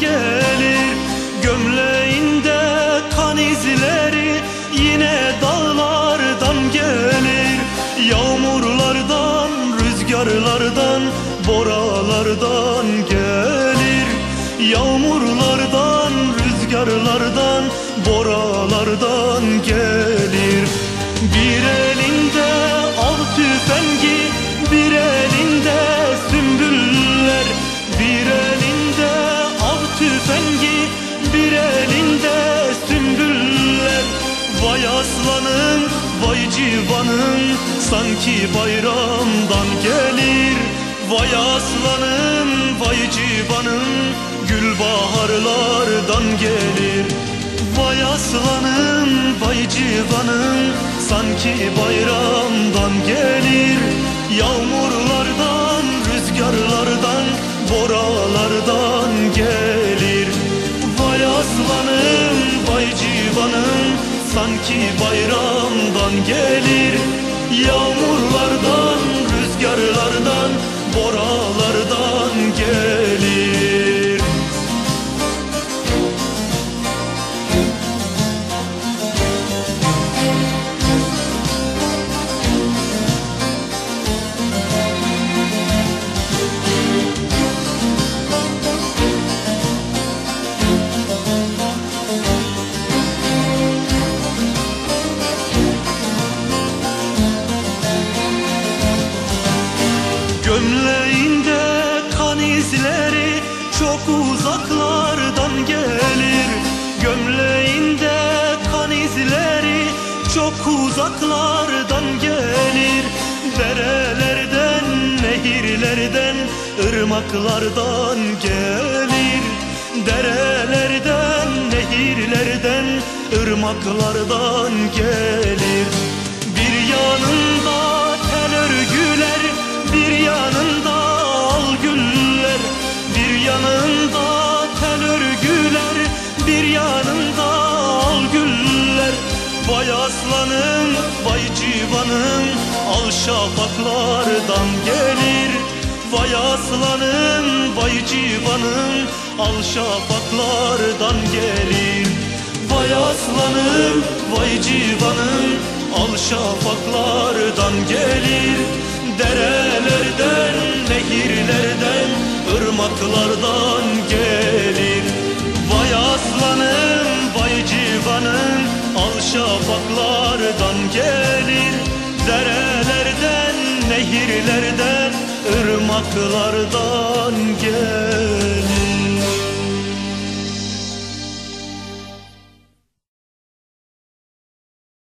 gelir. Gömleğinde kan izleri yine dağlardan gelir. Yağmurlardan, rüzgarlardan, boralardan gelir. Yağmurlardan, rüzgarlardan, boralardan gelir. Bir elinde vay civanım Sanki bayramdan gelir. Vay aslanım, vay civanım Gül baharlardan gelir. Vay aslanım, vay civanım Sanki bayramdan gelir. Yağmurlardan, rüzgarlardan Boralardan gelir. Vay aslanım, vay civanım Sanki bayramdan gelir Yağmurlardan, izleri çok uzaklardan gelir. Gömleğinde kan izleri çok uzaklardan gelir. Derelerden, nehirlerden, ırmaklardan gelir. Derelerden, nehirlerden, ırmaklardan gelir. Bir yanında tel örgüler, bir yanında Vay aslanım, vay civanım, al şafaklardan gelir. Vay aslanım, vay civanım, al şafaklardan gelir. Vay aslanım, vay civanım, al şafaklardan gelir. Derelerden, nehirlerden, ırmaklardan Irmaklardan gelir